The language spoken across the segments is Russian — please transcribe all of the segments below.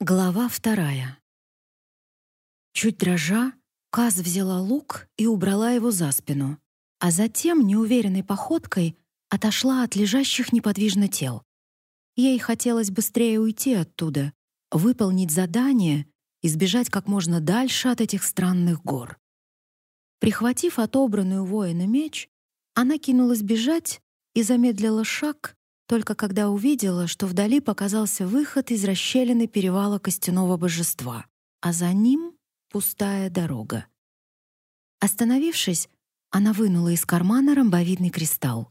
Глава вторая. Чуть дрожа, Каз взяла лук и убрала его за спину, а затем неуверенной походкой отошла от лежащих неподвижно тел. Ей хотелось быстрее уйти оттуда, выполнить задание и сбежать как можно дальше от этих странных гор. Прихватив отобранную воина меч, она кинулась бежать и замедлила шаг, только когда увидела, что вдали показался выход из расщелины перевала костяного божества, а за ним пустая дорога. Остановившись, она вынула из кармана ромбовидный кристалл.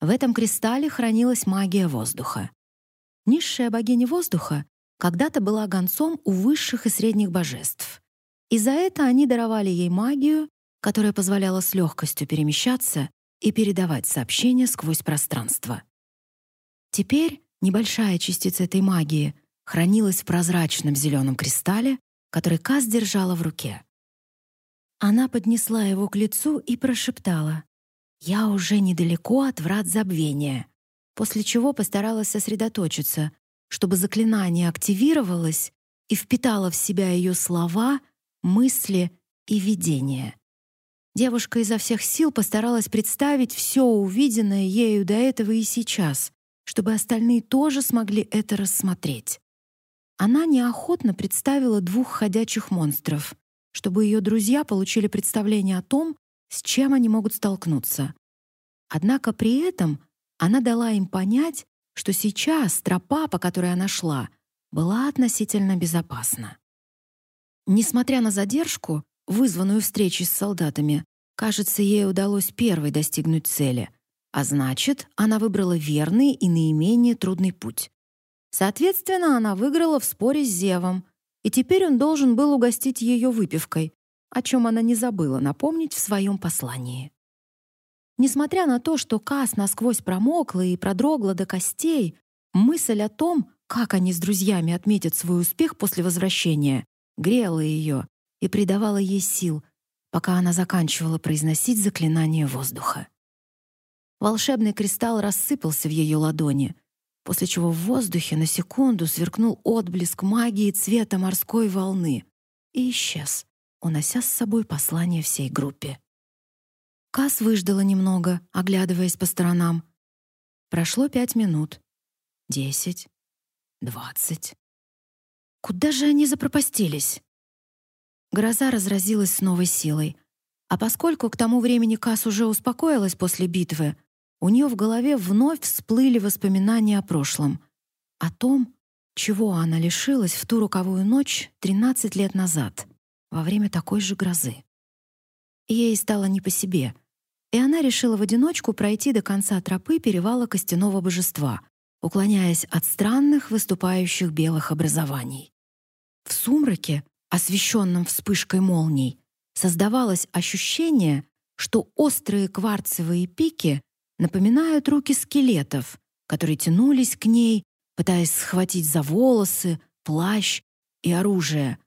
В этом кристалле хранилась магия воздуха. Низшая богиня воздуха когда-то была гонцом у высших и средних божеств. И за это они даровали ей магию, которая позволяла с легкостью перемещаться и передавать сообщения сквозь пространство. Теперь небольшая частица этой магии хранилась в прозрачном зеленом кристалле, который Каз держала в руке. Она поднесла его к лицу и прошептала: "Я уже недалеко от врат забвения", после чего постаралась сосредоточиться, чтобы заклинание активировалось и впитало в себя ее слова, мысли и видения. Девушка изо всех сил постаралась представить все увиденное ею до этого и сейчас, чтобы остальные тоже смогли это рассмотреть. Она неохотно представила двух ходячих монстров, чтобы ее друзья получили представление о том, с чем они могут столкнуться. Однако при этом она дала им понять, что сейчас тропа, по которой она шла, была относительно безопасна. Несмотря на задержку, вызванную встречей с солдатами, кажется, ей удалось первой достигнуть цели — а значит, она выбрала верный и наименее трудный путь. Соответственно, она выиграла в споре с Зевом, и теперь он должен был угостить ее выпивкой, о чем она не забыла напомнить в своем послании. Несмотря на то, что Кас насквозь промокла и продрогла до костей, мысль о том, как они с друзьями отметят свой успех после возвращения, грела ее и придавала ей сил, пока она заканчивала произносить заклинание воздуха. Волшебный кристалл рассыпался в ее ладони, после чего в воздухе на секунду сверкнул отблеск магии цвета морской волны и исчез, унося с собой послание всей группе. Кас выждала немного, оглядываясь по сторонам. Прошло пять минут. Десять. Двадцать. Куда же они запропастились? Гроза разразилась с новой силой. А поскольку к тому времени Кас уже успокоилась после битвы, у нее в голове вновь всплыли воспоминания о прошлом, о том, чего она лишилась в ту роковую ночь 13 лет назад, во время такой же грозы. Ей стало не по себе, и она решила в одиночку пройти до конца тропы перевала Костяного божества, уклоняясь от странных выступающих белых образований. В сумраке, освещенном вспышкой молний, создавалось ощущение, что острые кварцевые пики напоминают руки скелетов, которые тянулись к ней, пытаясь схватить за волосы, плащ и оружие.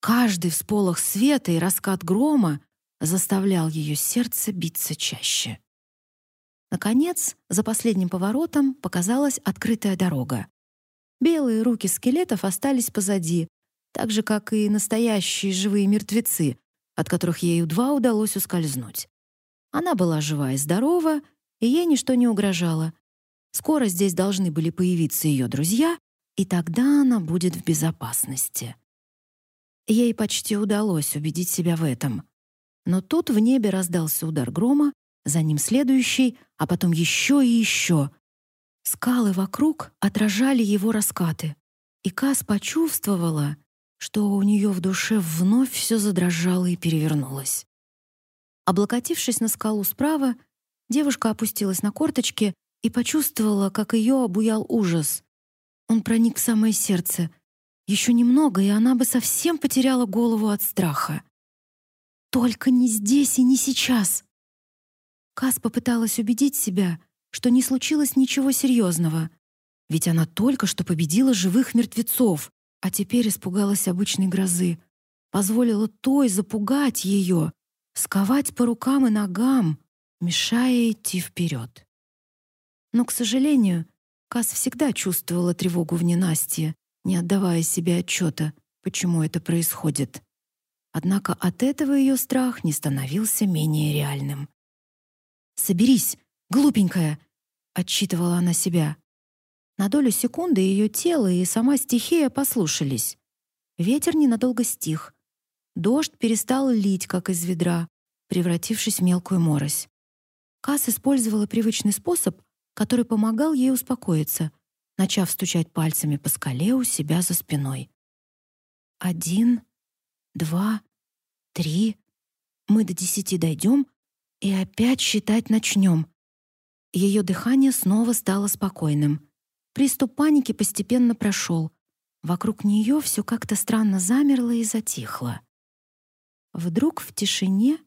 Каждый всполох света и раскат грома заставлял ее сердце биться чаще. Наконец, за последним поворотом показалась открытая дорога. Белые руки скелетов остались позади, так же, как и настоящие живые мертвецы, от которых ей едва удалось ускользнуть. Она была жива и здорова, и ей ничто не угрожало. Скоро здесь должны были появиться ее друзья, и тогда она будет в безопасности. Ей почти удалось убедить себя в этом. Но тут в небе раздался удар грома, за ним следующий, а потом еще и еще. Скалы вокруг отражали его раскаты, и Кас почувствовала, что у нее в душе вновь все задрожало и перевернулось. Облокотившись на скалу справа, Девушка опустилась на корточки и почувствовала, как ее обуял ужас. Он проник в самое сердце. Еще немного, и она бы совсем потеряла голову от страха. Только не здесь и не сейчас. Кас попыталась убедить себя, что не случилось ничего серьезного, ведь она только что победила живых мертвецов, а теперь испугалась обычной грозы, позволила той запугать ее, сковать по рукам и ногам, мешая идти вперед. Но, к сожалению, Кас всегда чувствовала тревогу в ненастье не отдавая себе отчета, почему это происходит. Однако от этого ее страх не становился менее реальным. «Соберись, глупенькая!» — отчитывала она себя. На долю секунды ее тело и сама стихия послушались. Ветер ненадолго стих. Дождь перестал лить, как из ведра, превратившись в мелкую морось. Касс использовала привычный способ, который помогал ей успокоиться, начав стучать пальцами по скале у себя за спиной. «Один, два, три. Мы до десяти дойдем и опять считать начнем». Ее дыхание снова стало спокойным. Приступ паники постепенно прошел. Вокруг нее все как-то странно замерло и затихло. Вдруг в тишине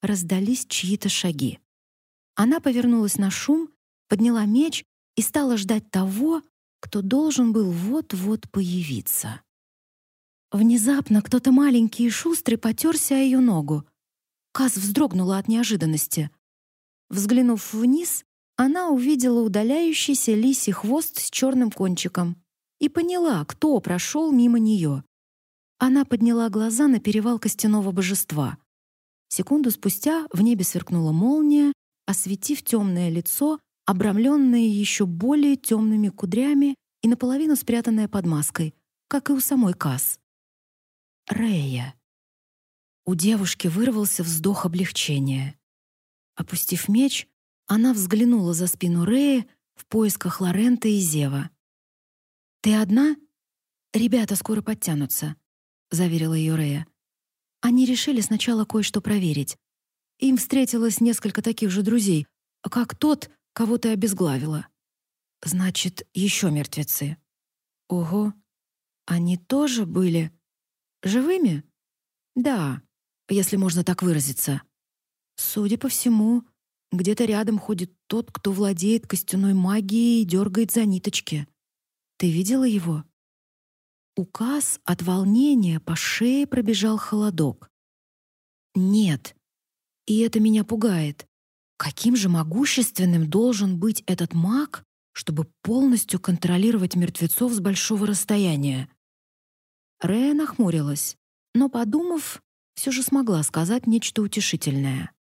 раздались чьи-то шаги. Она повернулась на шум, подняла меч и стала ждать того, кто должен был вот-вот появиться. Внезапно кто-то маленький и шустрый потерся о ее ногу. Каз вздрогнула от неожиданности. Взглянув вниз, она увидела удаляющийся лисий хвост с черным кончиком и поняла, кто прошел мимо нее. Она подняла глаза на перевал костяного божества. Секунду спустя в небе сверкнула молния, осветив темное лицо, обрамленное еще более темными кудрями и наполовину спрятанное под маской, как и у самой Касс. Рея. У девушки вырвался вздох облегчения. Опустив меч, она взглянула за спину Рэя в поисках Лорента и Зева. «Ты одна? Ребята скоро подтянутся», — заверила ее Рэя. Они решили сначала кое-что проверить. Им встретилось несколько таких же друзей, как тот, кого ты обезглавила. Значит, еще мертвецы. Ого, они тоже были живыми? Да, если можно так выразиться. Судя по всему, где-то рядом ходит тот, кто владеет костяной магией и дергает за ниточки. Ты видела его? Указ от волнения по шее пробежал холодок. Нет. И это меня пугает. Каким же могущественным должен быть этот маг, чтобы полностью контролировать мертвецов с большого расстояния? Рэя нахмурилась, но, подумав, все же смогла сказать нечто утешительное.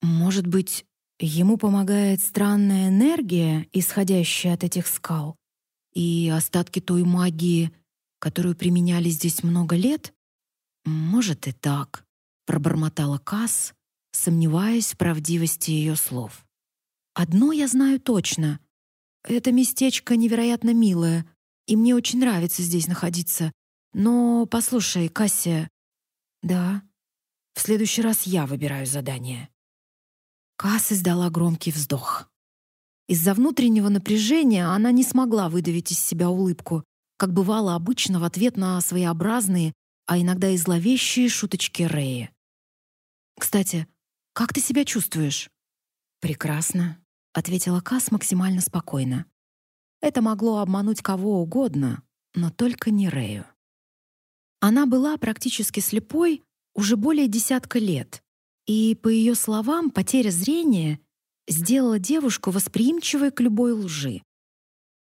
Может быть, ему помогает странная энергия, исходящая от этих скал, и остатки той магии, которую применяли здесь много лет? Может и так, пробормотала Касс, сомневаясь в правдивости ее слов. Одно я знаю точно. Это местечко невероятно милое, и мне очень нравится здесь находиться. Но послушай, Кассия. Да. В следующий раз я выбираю задание. Касс издала громкий вздох. Из-за внутреннего напряжения она не смогла выдавить из себя улыбку, как бывало обычно в ответ на своеобразные, а иногда и зловещие шуточки Рэя. «Кстати, как ты себя чувствуешь?» «Прекрасно», — ответила Касс максимально спокойно. Это могло обмануть кого угодно, но только не Рэю. Она была практически слепой уже более десятка лет, и, по ее словам, потеря зрения сделала девушку восприимчивой к любой лжи.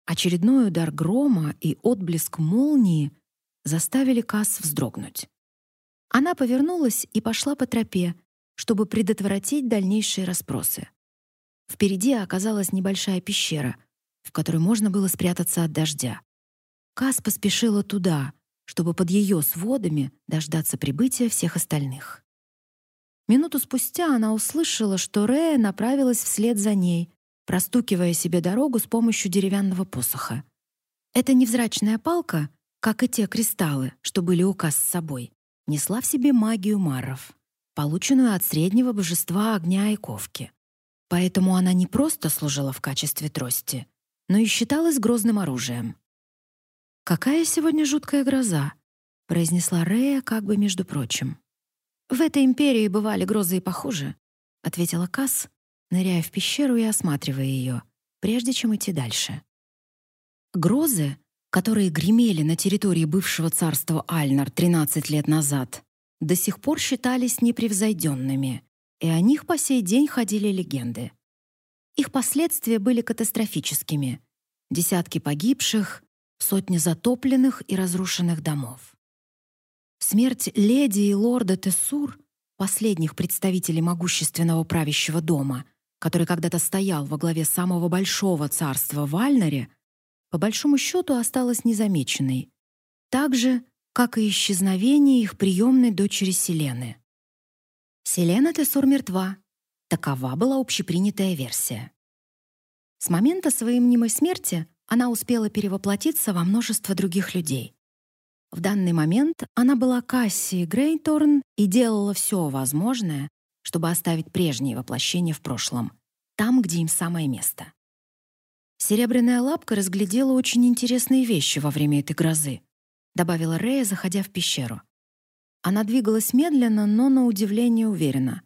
Очередной удар грома и отблеск молнии заставили Касс вздрогнуть. Она повернулась и пошла по тропе, чтобы предотвратить дальнейшие расспросы. Впереди оказалась небольшая пещера, в которой можно было спрятаться от дождя. Кас поспешила туда, чтобы под ее сводами дождаться прибытия всех остальных. Минуту спустя она услышала, что Рея направилась вслед за ней, простукивая себе дорогу с помощью деревянного посоха. Эта невзрачная палка, как и те кристаллы, что были у Кас с собой, несла в себе магию маров, полученную от среднего божества огня и ковки. Поэтому она не просто служила в качестве трости, но и считалась грозным оружием. «Какая сегодня жуткая гроза!» — произнесла Рея как бы между прочим. «В этой империи бывали грозы и похуже», — ответила Касс, ныряя в пещеру и осматривая ее, прежде чем идти дальше. Грозы, которые гремели на территории бывшего царства Альнар 13 лет назад, до сих пор считались непревзойденными, и о них по сей день ходили легенды. Их последствия были катастрофическими. Десятки погибших, сотни затопленных и разрушенных домов. Смерть леди и лорда Тессур, последних представителей могущественного правящего дома, который когда-то стоял во главе самого большого царства в Альнаре, по большому счету осталась незамеченной, так же, как и исчезновение их приемной дочери Селены. Селена Тессур мертва. Такова была общепринятая версия. С момента своей мнимой смерти она успела перевоплотиться во множество других людей. В данный момент она была Кассией Грейторн и делала все возможное, чтобы оставить прежние воплощения в прошлом, там, где им самое место. Серебряная лапка разглядела очень интересные вещи во время этой грозы, добавила Рея, заходя в пещеру. Она двигалась медленно, но на удивление уверенно.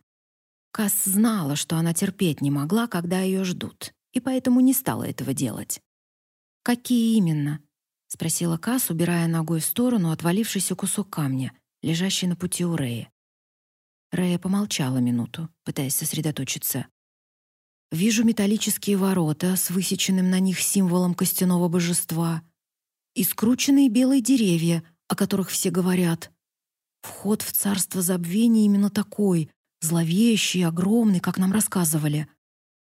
Касс знала, что она терпеть не могла, когда ее ждут, и поэтому не стала этого делать. «Какие именно?» — спросила Касс, убирая ногой в сторону отвалившийся кусок камня, лежащий на пути у Рэя. Рэя помолчала минуту, пытаясь сосредоточиться. «Вижу металлические ворота с высеченным на них символом костяного божества и скрученные белые деревья, о которых все говорят. Вход в царство забвения именно такой, зловещий, огромный, как нам рассказывали.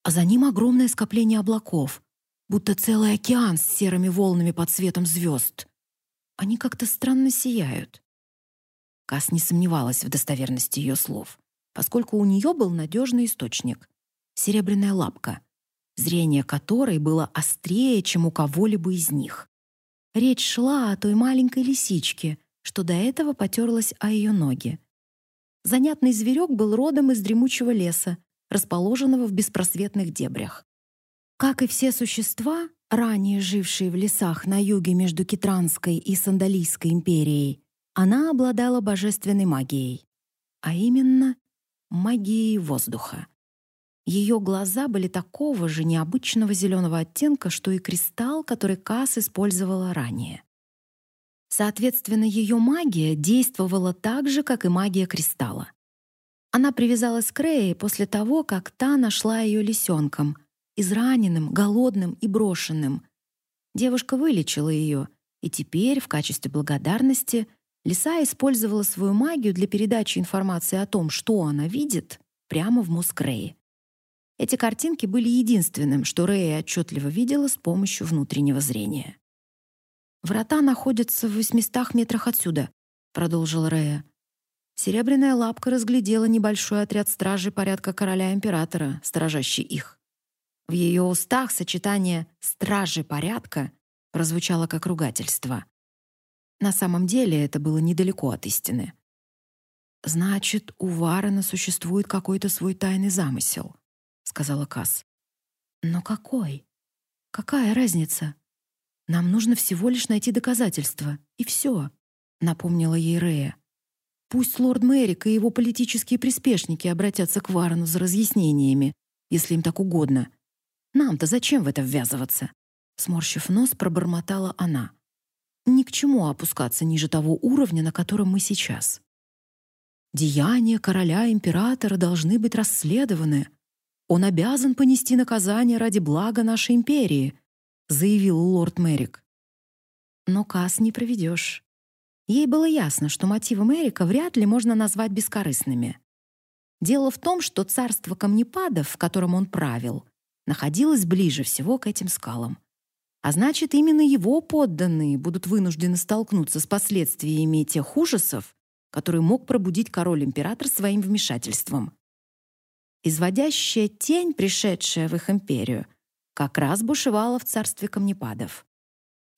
А за ним огромное скопление облаков, будто целый океан с серыми волнами под светом звезд. Они как-то странно сияют. Кас не сомневалась в достоверности ее слов, поскольку у нее был надежный источник — серебряная лапка, зрение которой было острее, чем у кого-либо из них. Речь шла о той маленькой лисичке, что до этого потерлась о ее ноги. Занятный зверек был родом из дремучего леса, расположенного в беспросветных дебрях. Как и все существа, ранее жившие в лесах на юге между Китранской и Сандалийской империей, она обладала божественной магией, а именно магией воздуха. Ее глаза были такого же необычного зеленого оттенка, что и кристалл, который Кас использовала ранее. Соответственно, ее магия действовала так же, как и магия кристалла. Она привязалась к Рее после того, как та нашла ее лисенком, израненным, голодным и брошенным. Девушка вылечила ее, и теперь, в качестве благодарности, лиса использовала свою магию для передачи информации о том, что она видит, прямо в мозг Рэи. Эти картинки были единственным, что Рэя отчетливо видела с помощью внутреннего зрения. «Врата находятся в 800 метрах отсюда», — продолжил Рея. Серебряная лапка разглядела небольшой отряд стражей порядка короля-императора, сторожащий их. В ее устах сочетание «стражи порядка» прозвучало как ругательство. На самом деле это было недалеко от истины. «Значит, у Варена существует какой-то свой тайный замысел», — сказала Касс. «Но какой? Какая разница?» Нам нужно всего лишь найти доказательства, и все», — напомнила ей Рея. «Пусть лорд Мэрик и его политические приспешники обратятся к Варену за разъяснениями, если им так угодно. Нам-то зачем в это ввязываться?» Сморщив нос, пробормотала она. «Ни к чему опускаться ниже того уровня, на котором мы сейчас. Деяния короля-императора должны быть расследованы. Он обязан понести наказание ради блага нашей империи», заявил лорд Мэрик. Но Кас не проведешь. Ей было ясно, что мотивы Мэрика вряд ли можно назвать бескорыстными. Дело в том, что царство камнепадов, в котором он правил, находилось ближе всего к этим скалам. А значит, именно его подданные будут вынуждены столкнуться с последствиями тех ужасов, которые мог пробудить король-император своим вмешательством. Изводящая тень, пришедшая в их империю, как раз бушевала в царстве камнепадов.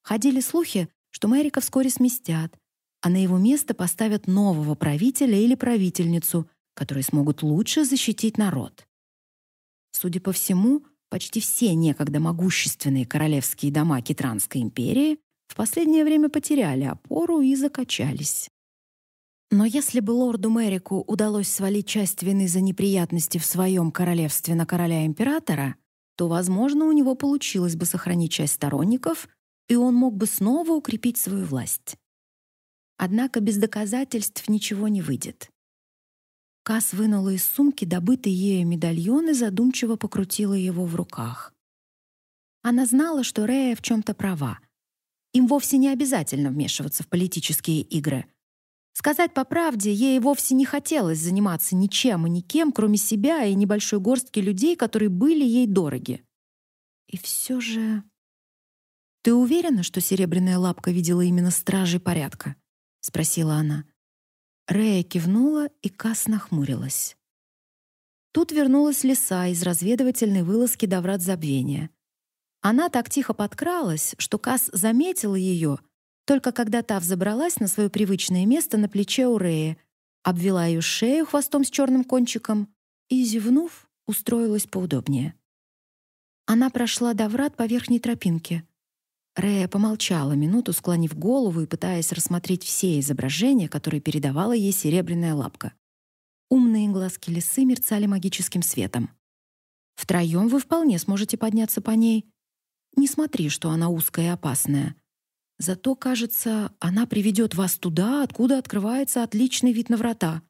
Ходили слухи, что Мэрика вскоре сместят, а на его место поставят нового правителя или правительницу, которые смогут лучше защитить народ. Судя по всему, почти все некогда могущественные королевские дома Китранской империи в последнее время потеряли опору и закачались. Но если бы лорду Мэрику удалось свалить часть вины за неприятности в своем королевстве на короля-императора, то, возможно, у него получилось бы сохранить часть сторонников, и он мог бы снова укрепить свою власть. Однако без доказательств ничего не выйдет. Кас вынула из сумки добытый ею медальон и задумчиво покрутила его в руках. Она знала, что Рея в чем то права. Им вовсе не обязательно вмешиваться в политические игры. Сказать по правде, ей вовсе не хотелось заниматься ничем и никем, кроме себя и небольшой горстки людей, которые были ей дороги. И все же... «Ты уверена, что серебряная лапка видела именно стражей порядка?» — спросила она. Рея кивнула, и Кас нахмурилась. Тут вернулась лиса из разведывательной вылазки до врат забвения. Она так тихо подкралась, что Кас заметила ее, только когда та взобралась на свое привычное место на плече у Реи, обвела ее шею хвостом с черным кончиком и, зевнув, устроилась поудобнее. Она прошла до врат по верхней тропинке. Рея помолчала минуту, склонив голову и пытаясь рассмотреть все изображения, которые передавала ей серебряная лапка. Умные глазки лисы мерцали магическим светом. Втроем вы вполне сможете подняться по ней, не смотри, что она узкая и опасная. Зато, кажется, она приведет вас туда, откуда открывается отличный вид на врата.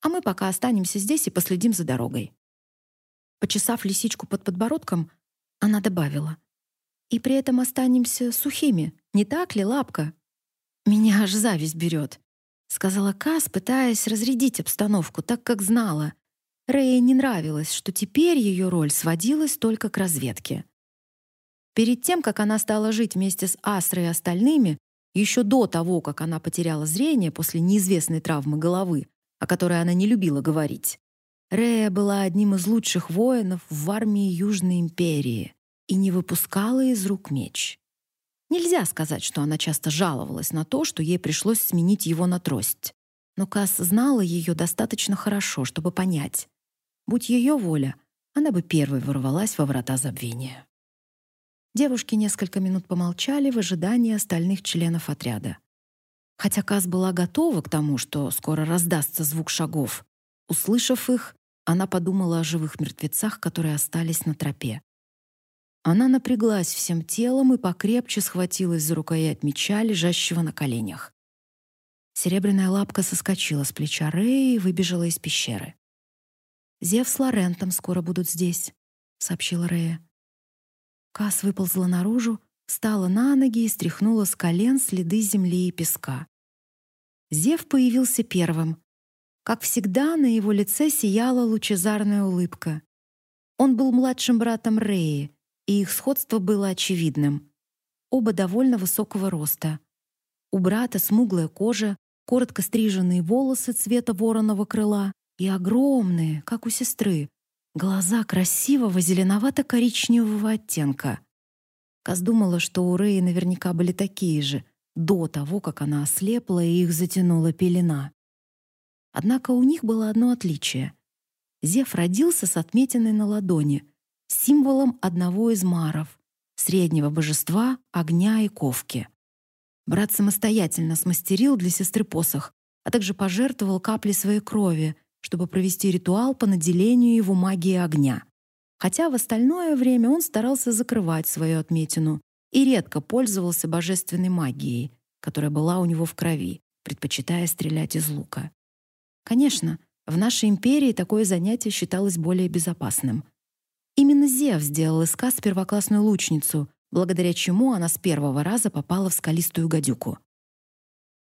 А мы пока останемся здесь и последим за дорогой. Почесав лисичку под подбородком, она добавила: "И при этом останемся сухими, не так ли, лапка?" Меня аж зависть берет, сказала Кас, пытаясь разрядить обстановку, так как знала, Рэй не нравилось, что теперь ее роль сводилась только к разведке. Перед тем, как она стала жить вместе с Асрой и остальными, еще до того, как она потеряла зрение после неизвестной травмы головы, о которой она не любила говорить, Рея была одним из лучших воинов в армии Южной империи и не выпускала из рук меч. Нельзя сказать, что она часто жаловалась на то, что ей пришлось сменить его на трость. Но Кас знала ее достаточно хорошо, чтобы понять. Будь ее воля, она бы первой ворвалась во врата забвения. Девушки несколько минут помолчали в ожидании остальных членов отряда. Хотя Каз была готова к тому, что скоро раздастся звук шагов, услышав их, она подумала о живых мертвецах, которые остались на тропе. Она напряглась всем телом и покрепче схватилась за рукоять меча, лежащего на коленях. Серебряная лапка соскочила с плеча Рэя и выбежала из пещеры. «Зев с Лорентом скоро будут здесь», — сообщила Рэя. Кас выползла наружу, встала на ноги и стряхнула с колен следы земли и песка. Зев появился первым. Как всегда, на его лице сияла лучезарная улыбка. Он был младшим братом Реи, и их сходство было очевидным. Оба довольно высокого роста. У брата смуглая кожа, коротко стриженные волосы цвета вороного крыла и огромные, как у сестры, Глаза красивого зеленовато-коричневого оттенка. Каз думала, что у Рэи наверняка были такие же, до того, как она ослепла и их затянула пелена. Однако у них было одно отличие. Зев родился с отметиной на ладони, символом одного из маров, среднего божества огня и ковки. Брат самостоятельно смастерил для сестры посох, а также пожертвовал капли своей крови, чтобы провести ритуал по наделению его магией огня. Хотя в остальное время он старался закрывать свою отметину и редко пользовался божественной магией, которая была у него в крови, предпочитая стрелять из лука. Конечно, в нашей империи такое занятие считалось более безопасным. Именно Зев сделал из Кас первоклассную лучницу, благодаря чему она с первого раза попала в скалистую гадюку.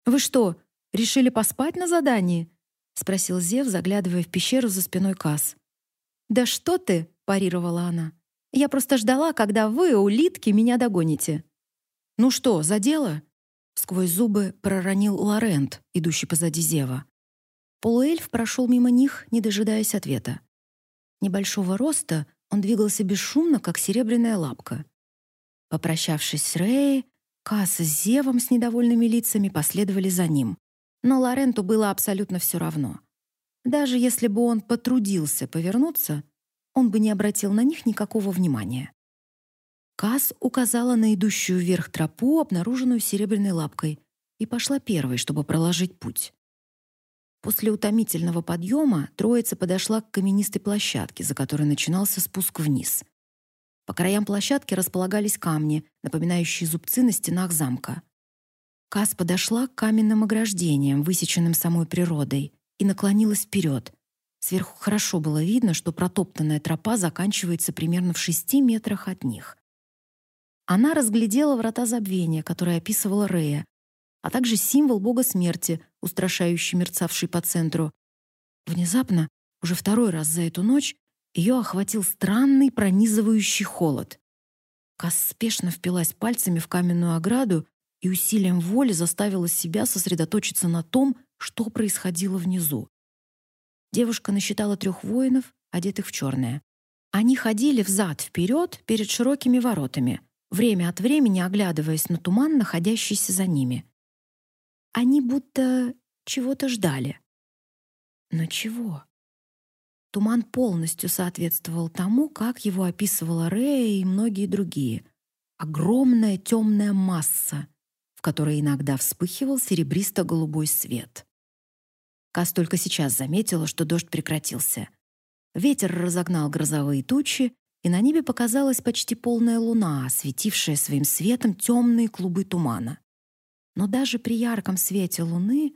«Вы что, решили поспать на задании?» — спросил Зев, заглядывая в пещеру за спиной Кас. «Да что ты!» — парировала она. «Я просто ждала, когда вы, улитки, меня догоните». «Ну что, за дело?» Сквозь зубы проронил Лорент, идущий позади Зева. Полуэльф прошел мимо них, не дожидаясь ответа. Небольшого роста он двигался бесшумно, как серебряная лапка. Попрощавшись с Рэй, Касс с Зевом с недовольными лицами последовали за ним. Но Лоренту было абсолютно все равно. Даже если бы он потрудился повернуться, он бы не обратил на них никакого внимания. Кас указала на идущую вверх тропу, обнаруженную серебряной лапкой, и пошла первой, чтобы проложить путь. После утомительного подъема троица подошла к каменистой площадке, за которой начинался спуск вниз. По краям площадки располагались камни, напоминающие зубцы на стенах замка. Кас подошла к каменным ограждениям, высеченным самой природой, и наклонилась вперед. Сверху хорошо было видно, что протоптанная тропа заканчивается примерно в шести метрах от них. она разглядела врата забвения, которые описывала Рея, а также символ бога смерти, устрашающий мерцавший по центру. Внезапно, уже второй раз за эту ночь, ее охватил странный пронизывающий холод. Кас спешно впилась пальцами в каменную ограду и усилием воли заставила себя сосредоточиться на том, что происходило внизу. Девушка насчитала трех воинов, одетых в черное. Они ходили взад вперед перед широкими воротами, время от времени оглядываясь на туман, находящийся за ними. Они будто чего-то ждали. Но чего? Туман полностью соответствовал тому, как его описывала Рея и многие другие. Огромная темная масса, в которой иногда вспыхивал серебристо-голубой свет. Кас только сейчас заметила, что дождь прекратился. Ветер разогнал грозовые тучи, и на небе показалась почти полная луна, осветившая своим светом темные клубы тумана. Но даже при ярком свете луны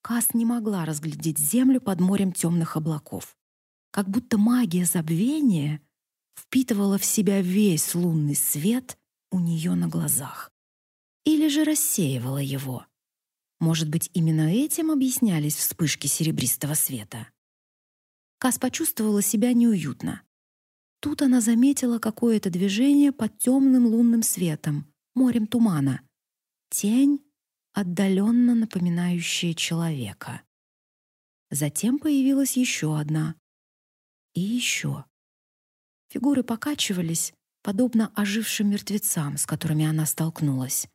Кас не могла разглядеть землю под морем темных облаков. Как будто магия забвения впитывала в себя весь лунный свет у нее на глазах. Или же рассеивала его. Может быть, именно этим объяснялись вспышки серебристого света. Кас почувствовала себя неуютно. Тут она заметила какое-то движение под темным лунным светом, морем тумана. Тень, отдаленно напоминающая человека. Затем появилась еще одна. И еще. Фигуры покачивались, подобно ожившим мертвецам, с которыми она столкнулась.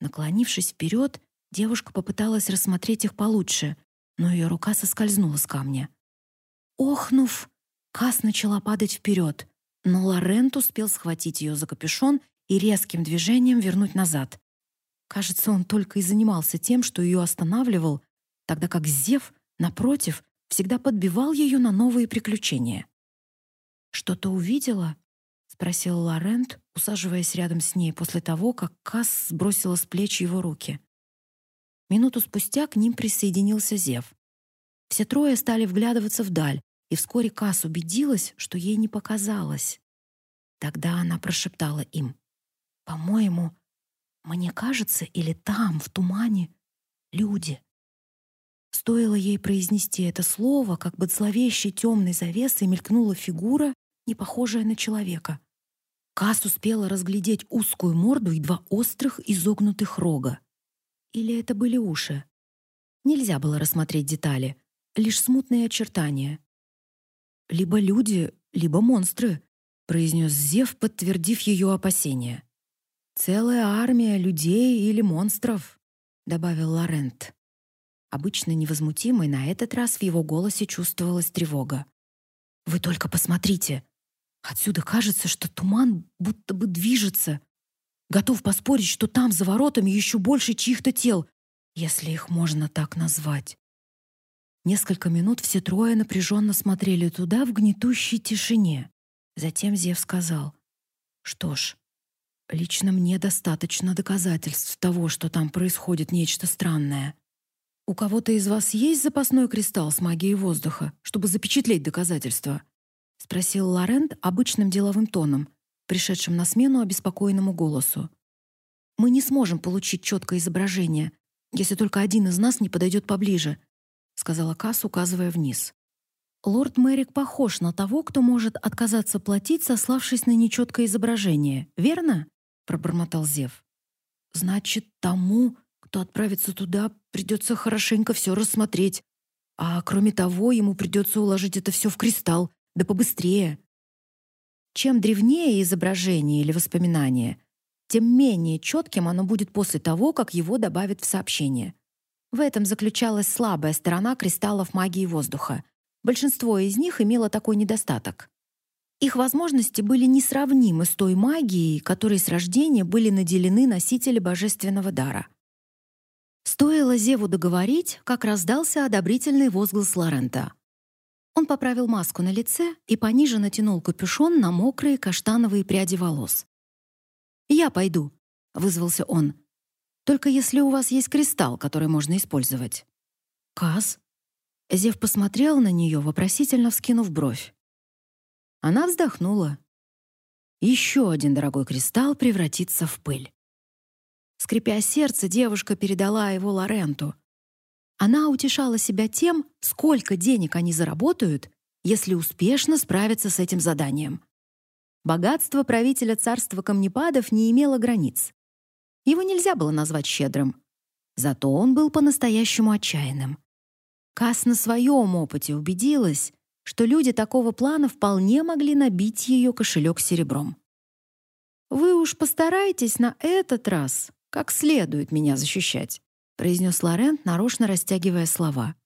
Наклонившись вперед, девушка попыталась рассмотреть их получше, но ее рука соскользнула с камня. Охнув, Кас начала падать вперед, но Лорент успел схватить ее за капюшон и резким движением вернуть назад. Кажется, он только и занимался тем, что ее останавливал, тогда как Зев, напротив, всегда подбивал ее на новые приключения. «Что-то увидела?» — спросил Лорент, усаживаясь рядом с ней после того, как Кас сбросила с плеч его руки. Минуту спустя к ним присоединился Зев. Все трое стали вглядываться вдаль, и вскоре Кас убедилась, что ей не показалось. Тогда она прошептала им: "По-моему, мне кажется, или там, в тумане, люди". Стоило ей произнести это слово, как бы зловещей темной завесой мелькнула фигура, не похожая на человека. Кас успела разглядеть узкую морду и два острых изогнутых рога. Или это были уши? Нельзя было рассмотреть детали, лишь смутные очертания. Либо люди, либо монстры, произнес Зев, подтвердив ее опасения. Целая армия людей или монстров, добавил Лорент. Обычно невозмутимый, на этот раз в его голосе чувствовалась тревога. Вы только посмотрите. Отсюда кажется, что туман будто бы движется. Готов поспорить, что там за воротами еще больше чьих-то тел, если их можно так назвать. Несколько минут все трое напряженно смотрели туда в гнетущей тишине. Затем Зев сказал: "Что ж, лично мне достаточно доказательств того, что там происходит нечто странное. У кого-то из вас есть запасной кристалл с магией воздуха, чтобы запечатлеть доказательства?" Спросил Лорент обычным деловым тоном, пришедшим на смену обеспокоенному голосу. Мы не сможем получить четкое изображение, если только один из нас не подойдет поближе сказала Кас, указывая вниз. Лорд Мэрик похож на того, кто может отказаться платить, сославшись на нечеткое изображение, верно? пробормотал Зев. Значит, тому, кто отправится туда, придется хорошенько все рассмотреть. А кроме того, ему придется уложить это все в кристалл, да побыстрее. Чем древнее изображение или воспоминание, тем менее четким оно будет после того, как его добавят в сообщение. В этом заключалась слабая сторона кристаллов магии воздуха. Большинство из них имело такой недостаток. Их возможности были несравнимы с той магией, которой с рождения были наделены носители божественного дара. Стоило Зеву договорить, как раздался одобрительный возглас Лорента. Он поправил маску на лице и пониже натянул капюшон на мокрые каштановые пряди волос. «Я пойду», — вызвался он. Только если у вас есть кристалл, который можно использовать. Каз? Зев посмотрел на нее, вопросительно вскинув бровь. Она вздохнула. еще один дорогой кристалл превратится в пыль. Скрипя сердце, девушка передала его Лоренту. Она утешала себя тем, сколько денег они заработают, если успешно справиться с этим заданием. Богатство правителя царства камнепадов не имело границ. Его нельзя было назвать щедрым. Зато он был по-настоящему отчаянным. Кас на своем опыте убедилась, что люди такого плана вполне могли набить ее кошелек серебром. «Вы уж постарайтесь на этот раз как следует меня защищать», произнес Лорент, нарочно растягивая слова.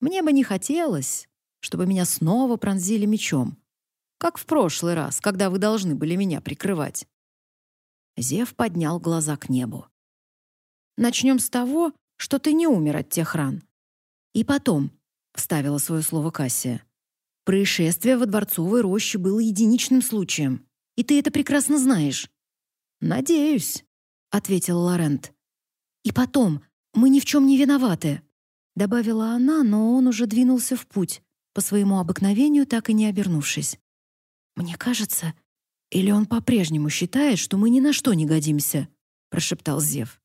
«Мне бы не хотелось, чтобы меня снова пронзили мечом, как в прошлый раз, когда вы должны были меня прикрывать». Зев поднял глаза к небу. «Начнем с того, что ты не умер от тех ран. И потом», — вставила свое слово Кассия, «происшествие во Дворцовой роще было единичным случаем, и ты это прекрасно знаешь». «Надеюсь», — ответил Лорент. «И потом, мы ни в чем не виноваты», — добавила она, но он уже двинулся в путь, по своему обыкновению так и не обернувшись. «Мне кажется, или он по-прежнему считает, что мы ни на что не годимся?» — прошептал Зев.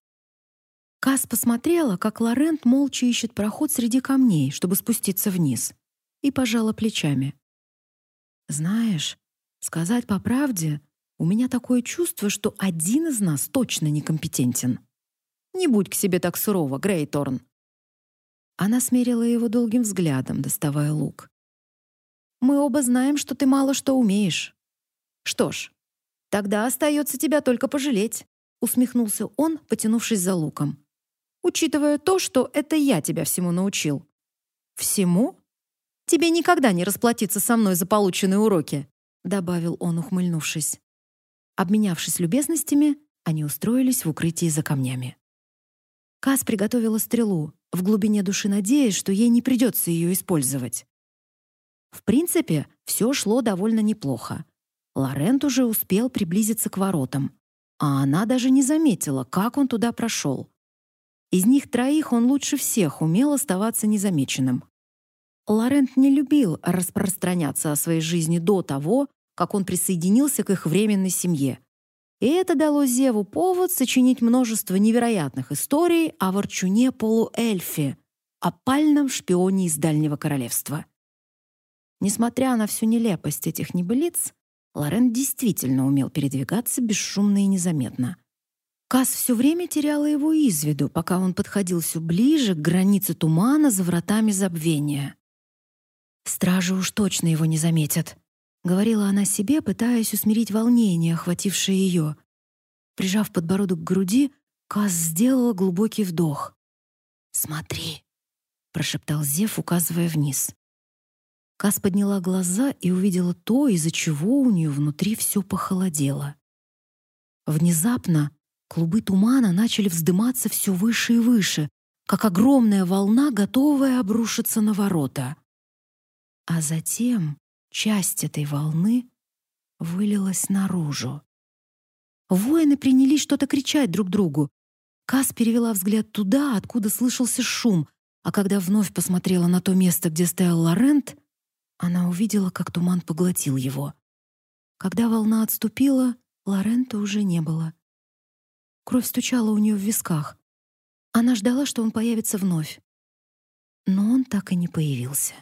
Кас посмотрела, как Лорент молча ищет проход среди камней, чтобы спуститься вниз, и пожала плечами. «Знаешь, сказать по правде, у меня такое чувство, что один из нас точно некомпетентен. Не будь к себе так сурова, Грейторн». Она смерила его долгим взглядом, доставая лук. «Мы оба знаем, что ты мало что умеешь. Что ж, тогда остается тебя только пожалеть», усмехнулся он, потянувшись за луком учитывая то, что это я тебя всему научил». «Всему? Тебе никогда не расплатиться со мной за полученные уроки», добавил он, ухмыльнувшись. Обменявшись любезностями, они устроились в укрытии за камнями. Кас приготовила стрелу, в глубине души надеясь, что ей не придется ее использовать. В принципе, все шло довольно неплохо. Лорент уже успел приблизиться к воротам, а она даже не заметила, как он туда прошел. Из них троих он лучше всех умел оставаться незамеченным. Лорент не любил распространяться о своей жизни до того, как он присоединился к их временной семье. И это дало Зеву повод сочинить множество невероятных историй о ворчуне-полуэльфе, опальном шпионе из Дальнего Королевства. Несмотря на всю нелепость этих небылиц, Лорент действительно умел передвигаться бесшумно и незаметно. Кас все время теряла его из виду, пока он подходил все ближе к границе тумана за вратами забвения. «Стражи уж точно его не заметят», — говорила она себе, пытаясь усмирить волнение, охватившее ее. Прижав подбородок к груди, Кас сделала глубокий вдох. «Смотри», — прошептал Зев, указывая вниз. Кас подняла глаза и увидела то, из-за чего у нее внутри все похолодело. Внезапно Клубы тумана начали вздыматься все выше и выше, как огромная волна, готовая обрушиться на ворота. А затем часть этой волны вылилась наружу. Воины принялись что-то кричать друг другу. Кас перевела взгляд туда, откуда слышался шум, а когда вновь посмотрела на то место, где стоял Лорент, она увидела, как туман поглотил его. Когда волна отступила, Лорента уже не было. Кровь стучала у нее в висках. Она ждала, что он появится вновь. Но он так и не появился.